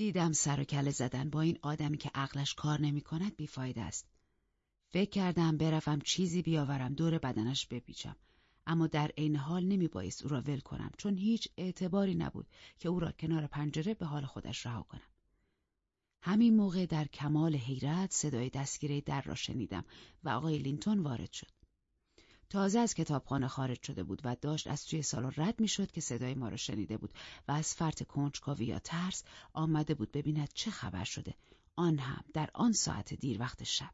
دیدم سر و کله زدن با این آدمی که عقلش کار نمی کند بیفایده است. فکر کردم بروم چیزی بیاورم دور بدنش بپیچم اما در عین حال نمی بایست او را ول کنم چون هیچ اعتباری نبود که او را کنار پنجره به حال خودش رها کنم. همین موقع در کمال حیرت صدای دستگیره در را شنیدم و آقای لینتون وارد شد. تازه از کتابخانه خارج شده بود و داشت از توی سالن رد می‌شد که صدای ما را شنیده بود و از فرط کنجکاوی یا ترس آمده بود ببیند چه خبر شده. آن هم در آن ساعت دیر وقت شب.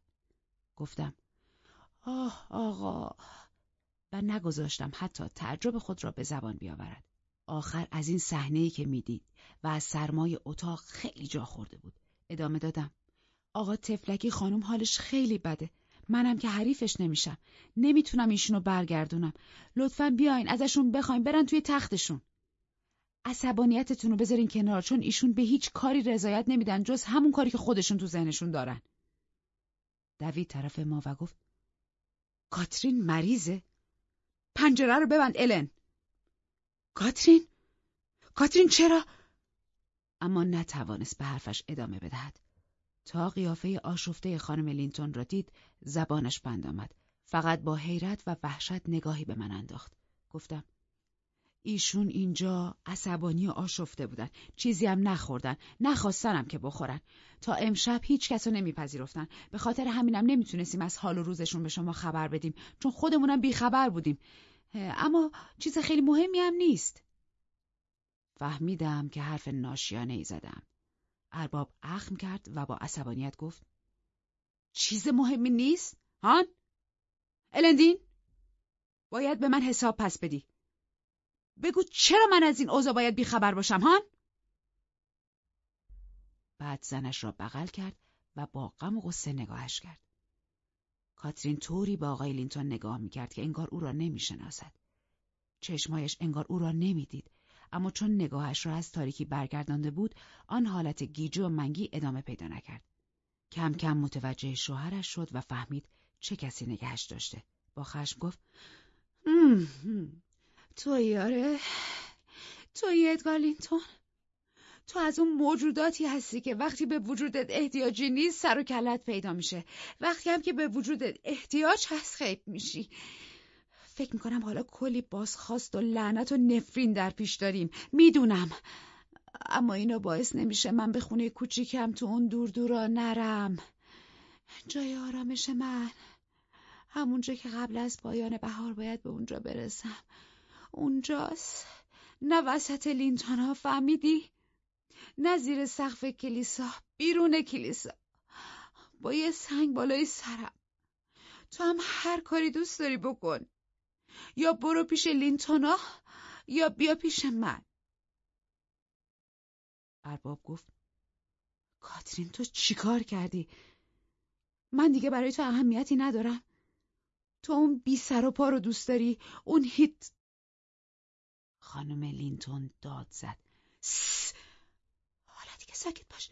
گفتم آه آقا. و نگذاشتم حتی تعجب خود را به زبان بیاورد. آخر از این صحنه‌ای که می‌دید و از سرمای اتاق خیلی جا خورده بود. ادامه دادم. آقا تفلکی خانم حالش خیلی بده. منم که حریفش نمیشم. نمی‌تونم ایشونو برگردونم. لطفا بیاین ازشون بخواین برن توی تختشون. عصبانیتتون رو بذارین کنار چون ایشون به هیچ کاری رضایت نمیدن جز همون کاری که خودشون تو ذهنشون دارن. دوید طرف ما و گفت کاترین مریضه؟ پنجره رو ببند الن. کاترین؟ کاترین چرا؟ اما نتوانست به حرفش ادامه بدهد. تا قیافه آشفته خانم لینتون را دید زبانش بند آمد. فقط با حیرت و وحشت نگاهی به من انداخت. گفتم ایشون اینجا عصبانی و آشفته بودن. چیزی هم نخوردن. نخواستنم که بخورن. تا امشب هیچ کس رو نمیپذیرفتن. به خاطر همینم نمی‌تونستیم از حال و روزشون به شما خبر بدیم. چون خودمونم بیخبر بودیم. اما چیز خیلی مهمی هم نیست. فهمیدم که حرف ناشیانه ای زدم. ارباب اخم کرد و با عصبانیت گفت چیز مهمی نیست؟ هان؟ الندین؟ باید به من حساب پس بدی بگو چرا من از این اوضاع باید بیخبر باشم هان؟ بعد زنش را بغل کرد و با غم و غصه نگاهش کرد. کاترین طوری با آقای لینتون نگاه می‌کرد که انگار او را نمی‌شناسد. چشمایش انگار او را نمی‌دید اما چون نگاهش را از تاریکی برگردانده بود آن حالت گیجو و منگی ادامه پیدا نکرد. کم کم متوجه شوهرش شد و فهمید چه کسی نگهش داشته. با خشم گفت تو یاره تو ادگار لینتون تو از اون موجوداتی هستی که وقتی به وجودت احتیاجی نیست سر و کلت پیدا میشه وقتی هم که به وجودت احتیاج هست خیب میشی فکر می‌کنم حالا کلی بازخواست و لعنت و نفرین در پیش داریم. می‌دونم. اما اینا باعث نمیشه من به خونه کوچیکم تو اون دور دورا نرم. جای آرامش من. همونجا که قبل از پایان بهار باید به اونجا برسم. اونجاست. نه وسط لینتون ها فهمیدی؟ نه زیر سقف کلیسا بیرون کلیسا. با یه سنگ بالای سرم. تو هم هر کاری دوست داری بکن. یا برو پیش لینتونا یا بیا پیش من. ارباب گفت کاترین تو چیکار کردی؟ من دیگه برای تو اهمیتی ندارم. تو اون بی سر و پا رو دوست داری؟ اون هیت خانم لینتون داد زد. هیس! حالا دیگه ساکت باش.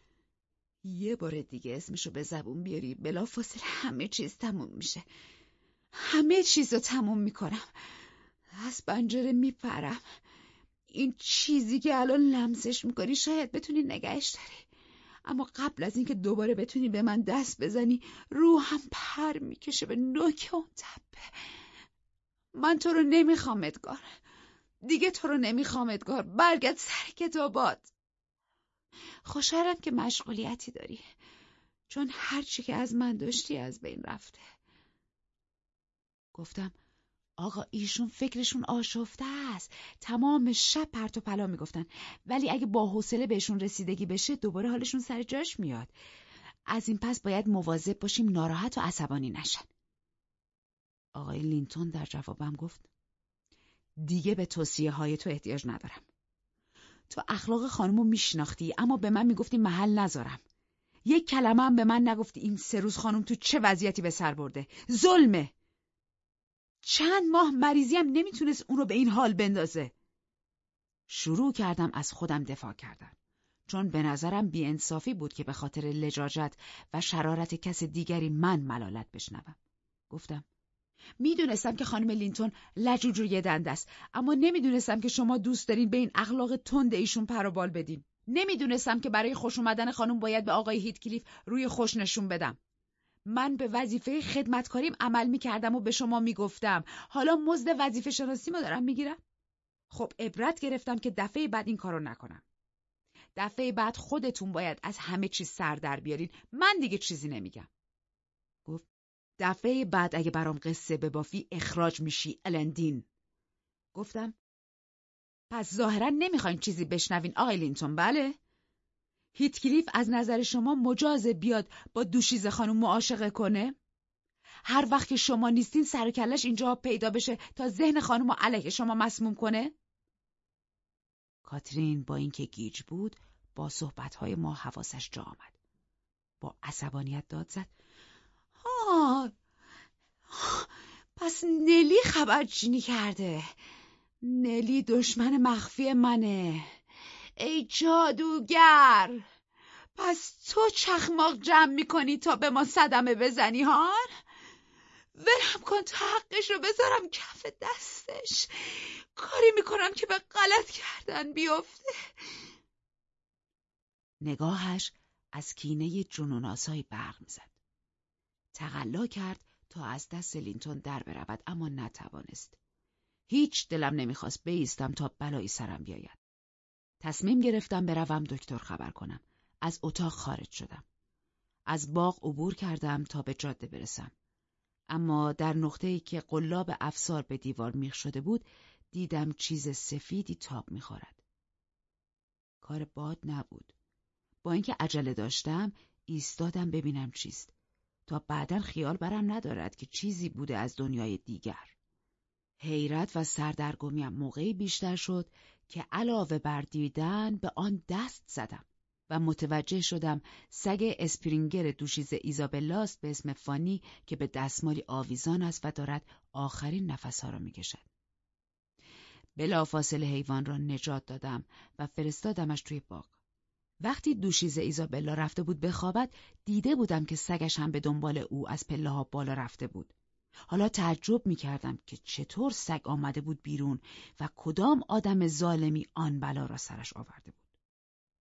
یه بار دیگه اسمشو به زبون بیاری بلا فاصله همه چیز تموم میشه. همه چیز رو تموم می‌کنم. از پنجره میپرم. این چیزی که الان لمسش می‌کنی شاید بتونی نگهش داری. اما قبل از اینکه دوباره بتونی به من دست بزنی روحم پر می‌کشه به نوک اون تپه. من تو رو نمی‌خوام ادگار. دیگه تو رو نمی‌خوام ادگار. برگرد سر کتابات. خوشحالم که مشغولیتی داری. چون هرچی که از من داشتی از بین رفته. گفتم آقا ایشون فکرشون آشفته است. تمام شب پرت و پلا می‌گفتن. ولی اگه با حوصله بهشون رسیدگی بشه دوباره حالشون سر جاش میاد. از این پس باید مواظب باشیم ناراحت و عصبانی نشن. آقای لینتون در جوابم گفت دیگه به توصیه های تو احتیاج ندارم. تو اخلاق خانمو میشناختی اما به من می‌گفتی محل نذارم. یک کلمه هم به من نگفتی این سه روز خانم تو چه وضعیتی به سر برده. ظلمه! چند ماه مریضی هم نمی‌تونست اون رو به این حال بندازه. شروع کردم از خودم دفاع کردن. چون به نظرم بیانصافی بود که به خاطر لجاجت و شرارت کس دیگری من ملالت بشنوم. گفتم می‌دونستم که خانم لینتون لجوجوی دند است اما نمی‌دونستم که شما دوست دارین به این اخلاق تند ایشون پروبال بدین. نمی‌دونستم که برای خوش اومدن خانم باید به آقای هیتکلیف روی خوش نشون بدم. من به وظیفه خدمتکاریم عمل می‌کردم و به شما می‌گفتم. حالا مزد وظیفه شناسی ما دارم می‌گیرم. خب عبرت گرفتم که دفعه بعد این کارو نکنم. دفعه بعد خودتون باید از همه چیز سر در بیارین. من دیگه چیزی نمیگم. گفت دفعه بعد اگه برام قصه ببافی اخراج میشی الندین گفتم پس ظاهرا نمی‌خواین چیزی بشنوین آقای لینتون. بله؟ هیتکلیف از نظر شما مجازه بیاد با دوشیزه خانم معاشقه کنه؟ هر وقت که شما نیستین سر کلش اینجا پیدا بشه تا ذهن خانم علیه شما مسموم کنه؟ کاترین با اینکه گیج بود با صحبتهای ما حواسش جا آمد. با عصبانیت داد زد. آه پس نلی خبرچینی کرده. نلی دشمن مخفی منه. ای جادوگر! پس تو چخماق جمع می‌کنی تا به ما صدمه بزنی هان؟ ولم کن تا حقش رو بذارم کف دستش. کاری می‌کنم که به غلط کردن بیفته. نگاهش از کینه جنوناسایی برق می‌زد. تقلا کرد تا از دست لینتون در برود اما نتوانست. هیچ دلم نمی‌خواست بیستم تا بلایی سرم بیاید. تصمیم گرفتم بروم دکتر خبر کنم. از اتاق خارج شدم. از باغ عبور کردم تا به جاده برسم. اما در نقطه‌ای که قلاب افسار به دیوار میخ شده بود دیدم چیز سفیدی تاب می‌خورد. کار باد نبود. با اینکه عجله داشتم ایستادم ببینم چیست تا بعدا خیال برم ندارد که چیزی بوده از دنیای دیگر. حیرت و سردرگمیم موقعی بیشتر شد که علاوه بر دیدن به آن دست زدم و متوجه شدم سگ اسپرینگر دوشیز ایزابلاست به اسم فانی که به دستمالی آویزان است و دارد آخرین نفسها را می‌کشد. بلافاصله حیوان را نجات دادم و فرستادمش توی باغ. وقتی دوشیز ایزابلا رفته بود بخوابد دیده بودم که سگش هم به دنبال او از پله ها بالا رفته بود. حالا تعجب می کردم که چطور سگ آمده بود بیرون و کدام آدم ظالمی آن بلا را سرش آورده بود.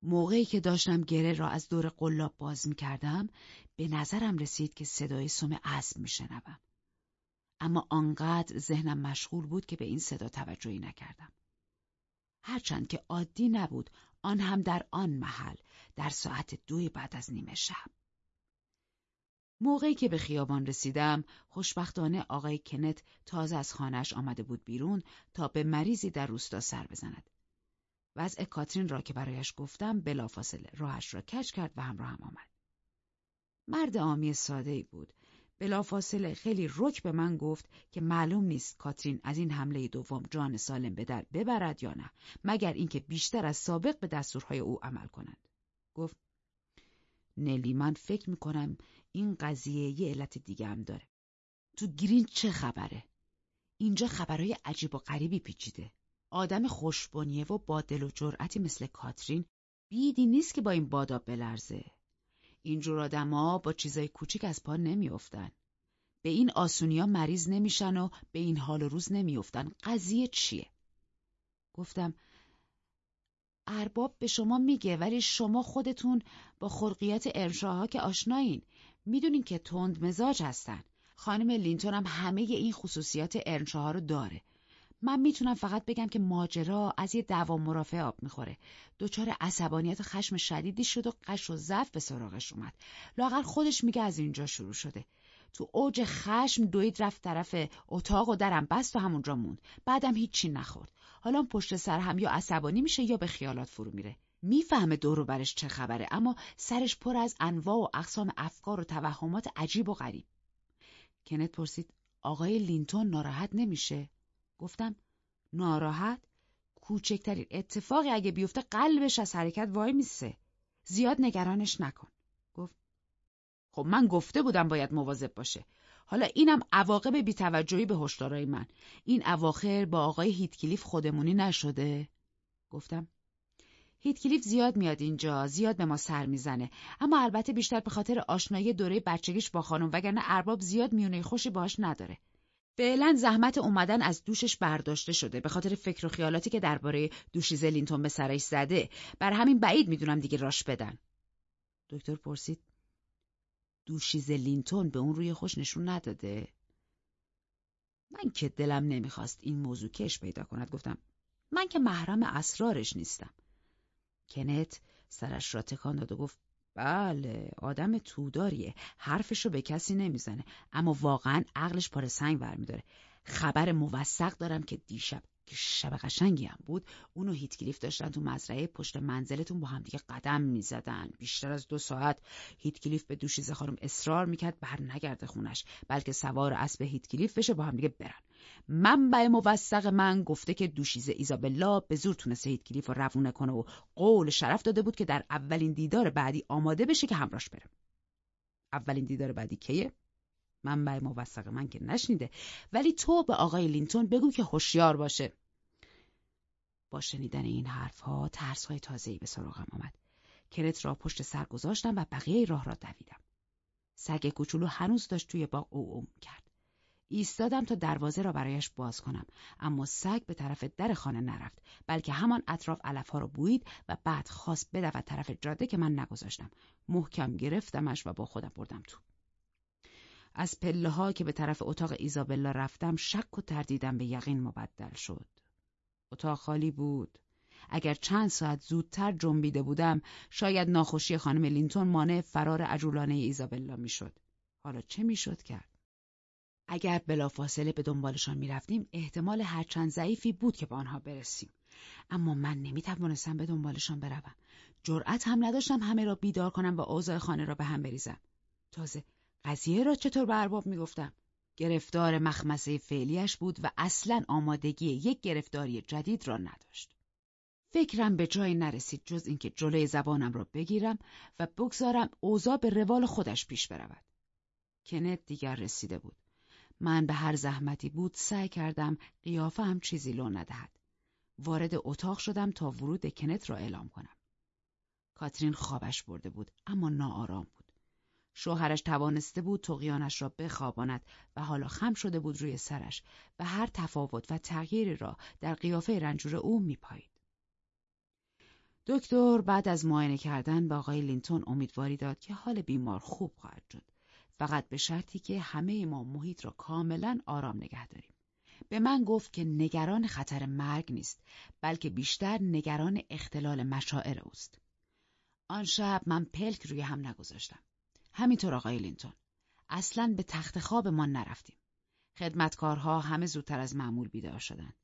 موقعی که داشتم گره را از دور قلاب باز می کردم به نظرم رسید که صدای سم اسب می شنبم. اما آنقدر ذهنم مشغول بود که به این صدا توجهی نکردم. هرچند که عادی نبود آن هم در آن محل در ساعت دوی بعد از نیمه شب. موقعی که به خیابان رسیدم خوشبختانه آقای کنت تازه از خانهش آمده بود بیرون تا به مریضی در روستا سر بزند. وضع کاترین را که برایش گفتم بلافاصله راهش را کش کرد و همراه هم آمد. مرد آمی ساده ای بود. بلافاصله خیلی رک به من گفت که معلوم نیست کاترین از این حمله دوم جان سالم به در ببرد یا نه مگر اینکه بیشتر از سابق به دستورهای او عمل کند. گفت نلی من فکر می‌کنم این قضیه یه علت دیگه هم داره. تو گرین چه خبره؟ اینجا خبرهای عجیب و غریبی پیچیده. آدم خوشبنیه و با دل و جرأتی مثل کاترین بیدی نیست که با این بادا بلرزه. اینجور آدما با چیزای کوچیک از پا نمیافتن. به این آسونیا مریض نمیشن و به این حال و روز نمیافتن. قضیه چیه؟ گفتم ارباب به شما میگه ولی شما خودتون با خلقیات ارشاها که آشنایین می‌دونین که تند مزاج هستن. خانم لینتون هم همه این خصوصیات ارنشاها رو داره. من می‌تونم فقط بگم که ماجرا از یه دعوا مرافع آب می‌خوره. دچار عصبانیت و خشم شدیدی شد و قش و ضعف به سراغش اومد. لاغر خودش میگه از اینجا شروع شده. تو اوج خشم دوید رفت طرف اتاق و درم بست و همونجا موند. بعدم هیچی نخورد. حالا پشت سر هم یا عصبانی میشه یا به خیالات فرو میره. می‌فهمه دور برش چه خبره اما سرش پر از انواع و اقسام افکار و توهمات عجیب و غریب. کنت پرسید آقای لینتون ناراحت نمیشه؟ گفتم ناراحت؟ کوچکترین اتفاقی اگه بیفته قلبش از حرکت وای میسه. زیاد نگرانش نکن. گفت خب من گفته بودم باید مواظب باشه. حالا اینم عواقب بیتوجهی به هشدارای من. این اواخر با آقای هیتکلیف خودمونی نشده؟ گفتم هیتکلیف زیاد میاد اینجا زیاد به ما سر می‌زنه. اما البته بیشتر به خاطر آشنایی دوره بچگیش با خانم وگرنه ارباب زیاد میونه خوشی باش نداره. فعلا زحمت اومدن از دوشش برداشته شده به خاطر فکر و خیالاتی که درباره دوشیزه لینتون به سرش زده. برا همین بعید می‌دونم دیگه راش بدن. دکتر پرسید دوشیزه لینتون به اون روی خوش نشون نداده؟ من که دلم نمی‌خواست این موضوع کش پیدا کند. گفتم من که محرم اسرارش نیستم. کنت سرش را تکان داد و گفت بله آدم توداریه حرفشو به کسی نمی‌زنه اما واقعا عقلش پاره سنگ برمیداره خبر موثق دارم که دیشب که شب قشنگی هم بود اونو هیتکلیف داشتن تو مزرعه پشت منزلتون با هم دیگه قدم می‌زدن. بیشتر از دو ساعت هیتکلیف به دوشیزه خانم اصرار می‌کرد بر نگرده خونش بلکه سوار اسب هیتکلیف بشه با هم دیگه برن. منبع موثق من گفته که دوشیزه ایزابلا به زور تونسته هیتکلیف رو روونه کنه و قول شرف داده بود که در اولین دیدار بعدی آماده بشه که همراش بره. اولین دیدار بعدی کیه؟ منبع موثق من که نشنیده. ولی تو به آقای لینتون بگو که هوشیار باشه. با شنیدن این حرفها ترسهای تازه‌ای به سراغم آمد. کرت را پشت سر گذاشتم و بقیه راه را دویدم. سگ کوچولو هنوز داشت توی باغ او اوم کرد. ایستادم تا دروازه را برایش باز کنم. اما سگ به طرف در خانه نرفت بلکه همان اطراف علفها را بویید و بعد خواست بدود طرف جاده که من نگذاشتم. محکم گرفتمش و با خودم بردم تو. از پله ها که به طرف اتاق ایزابلا رفتم شک و تردیدم به یقین مبدل شد. اتاق خالی بود. اگر چند ساعت زودتر جنبیده بودم شاید ناخوشی خانم لینتون مانع فرار عجولانه ایزابلا می‌شد. حالا چه می‌شد کرد؟ اگر بلافاصله به دنبالشان می‌رفتیم احتمال هرچند ضعیفی بود که به آنها برسیم. اما من نمی‌توانستم به دنبالشان بروم. جرأت هم نداشتم همه را بیدار کنم و اوضاع خانه را به هم بریزم. تازه قضیه را چطور به ارباب می‌گفتم؟ گرفتار مخمسه فعلیش بود و اصلا آمادگی یک گرفتاری جدید را نداشت. فکرم به جایی نرسید جز اینکه جلوی زبانم را بگیرم و بگذارم اوضاع به روال خودش پیش برود. کنت دیگر رسیده بود. من به هر زحمتی بود سعی کردم قیافه هم چیزی لو ندهد. وارد اتاق شدم تا ورود کنت را اعلام کنم. کاترین خوابش برده بود اما ناآرام بود. شوهرش توانسته بود تقیانش را بخواباند و حالا خم شده بود روی سرش و هر تفاوت و تغییری را در قیافه رنجور او میپایید. دکتر بعد از معاینه کردن به آقای لینتون امیدواری داد که حال بیمار خوب خواهد شد فقط به شرطی که همه ما محیط را کاملا آرام نگه داریم. به من گفت که نگران خطر مرگ نیست بلکه بیشتر نگران اختلال مشاعر اوست. آن شب من پلک روی هم نگذاشتم. همینطور آقای لینتون. اصلا به تخت خواب ما نرفتیم. خدمتکارها همه زودتر از معمول بیدار شدند.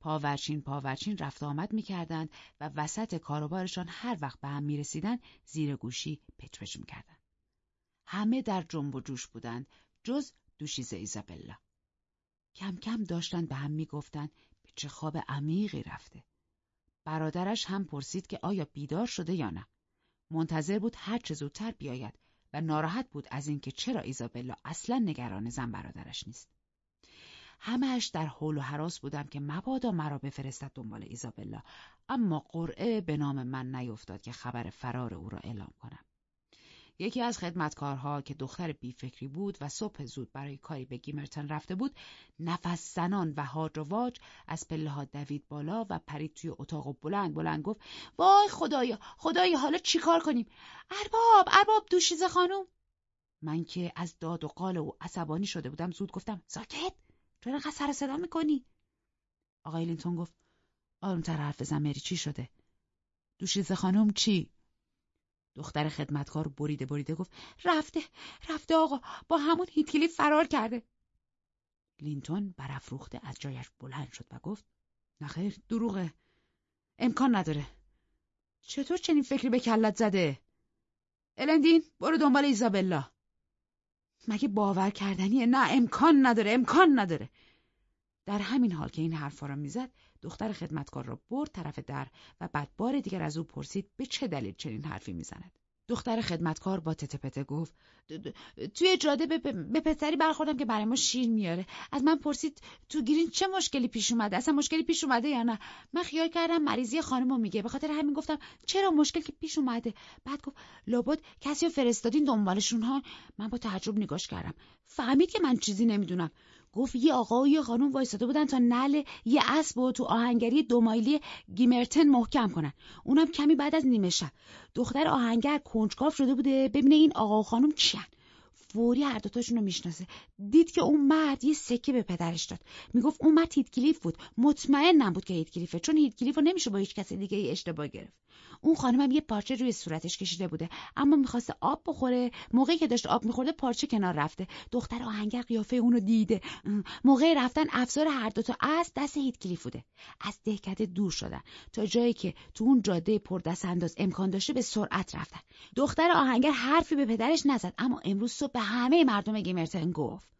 پاورچین پاورچین رفت آمد می‌کردند و وسط کاروبارشان هر وقت به هم می‌رسیدند زیر گوشی پچ پچ می‌کردند. همه در جنب و جوش بودند جز دوشیزه ایزابلا. کم کم داشتند به هم می‌گفتند به چه خواب عمیقی رفته. برادرش هم پرسید که آیا بیدار شده یا نه. منتظر بود هر چه زودتر بیاید. و ناراحت بود از اینکه چرا ایزابلا اصلا نگران زن برادرش نیست. همهش در حول و حراس بودم که مبادا مرا بفرستد دنبال ایزابلا اما قرعه به نام من نیفتاد که خبر فرار او را اعلام کنم. یکی از خدمتکارها که دختر بیفکری بود و صبح زود برای کاری به گیمرتن رفته بود نفس زنان و هاج و واج از پله ها دوید بالا و پرید توی اتاق و بلند بلند گفت وای خدایا خدایا حالا چیکار کنیم؟ ارباب ارباب دوشیزه خانم من که از داد و قال و عصبانی شده بودم زود گفتم ساکت چرا انقدر سر صدا می‌کنی؟ آقای لینتون گفت آرومتر حرف بزن مری چی شده؟ دوشیزه خانم چی؟ دختر خدمتکار بریده بریده گفت رفته رفته آقا با همون هیتکلیف فرار کرده. لینتون برافروخته از جایش بلند شد و گفت نخیر دروغه. امکان نداره. چطور چنین فکری به کلت زده؟ الندین برو دنبال ایزابلا. مگه باور کردنیه؟ نه امکان نداره امکان نداره. در همین حال که این حرفا را می‌زد دختر خدمتکار را برد طرف در و بعد بار دیگر از او پرسید به چه دلیل چنین حرفی می‌زند. دختر خدمتکار با تته گفت توی جاده به, پسری برخوردم که برای ما شیر میاره. از من پرسید تو گیرین چه مشکلی پیش اومده؟ اصلا مشکلی پیش اومده یا نه؟ من خیال کردم مریضی خانمو میگه. به خاطر همین گفتم چرا مشکل که پیش اومده؟ بعد گفت لابد کسی رو فرستادین دنبالشون ها؟ من با تعجب نگاش کردم. فهمید که من چیزی نمی‌دونم. گفت یه آقا و یه خانم وایستاده بودن تا نل یه اسب و تو آهنگری دو مایلی گیمرتن محکم کنن. اونم کمی بعد از نیمه شب. دختر آهنگر کنجکاو شده بوده ببینه این آقا و خانم کیان فوری هر دوتاشون رو می‌شناسه. دید که اون مرد یه سکه به پدرش داد. می‌گفت اون مرد هیت بود. مطمئن نبود که هیت چون هیت رو نمیشه با هیچ کس دیگه ای اشتباه گرفت. اون خانم یه پارچه روی صورتش کشیده بوده اما می‌خواسته آب بخوره. موقعی که داشت آب میخورده پارچه کنار رفته. دختر آهنگر قیافه اونو دیده. موقع رفتن افزار هر دوتا از دست هیت بوده. از دهکده دور شدن. تا جایی که تو اون جاده پر دست انداز امکان داشته به سرعت رفتن. دختر آهنگر حرفی به پدرش نزد اما امروز صبح به همه مردم گیمرتن گفت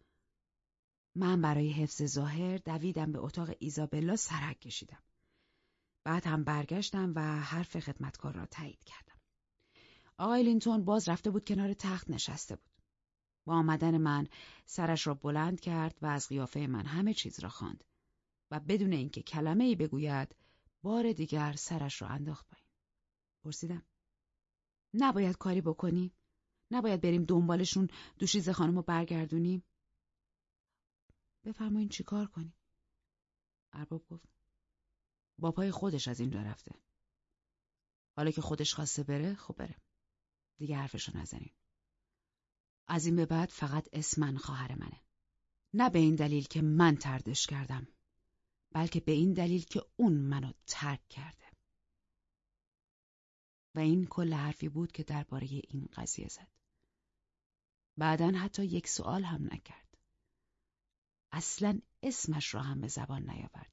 من برای حفظ ظاهر دویدم به اتاق ایزابلا سرک کشیدم بعد هم برگشتم و حرف خدمتکار را تایید کردم. آقای لینتون باز رفته بود کنار تخت نشسته بود. با آمدن من سرش را بلند کرد و از قیافه من همه چیز را خواند و بدون اینکه کلمه ای بگوید بار دیگر سرش را انداخت پایین. پرسیدم نباید کاری بکنی؟ نباید بریم دنبالشون دوشیز خانم رو برگردونیم؟ بفرمایین چیکار کنیم؟ ارباب گفت با پای خودش از اینجا رفته. حالا که خودش خواسته بره خب بره. دیگه حرفشو نزنین. از این به بعد فقط اسمن خواهر منه. نه به این دلیل که من تردش کردم. بلکه به این دلیل که اون منو ترک کرده. و این کل حرفی بود که درباره این قضیه زد. بعدا حتی یک سوال هم نکرد. اصلا اسمش را هم به زبان نیاورد.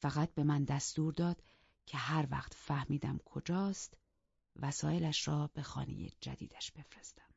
فقط به من دستور داد که هر وقت فهمیدم کجاست وسایلش را به خانه جدیدش بفرستم.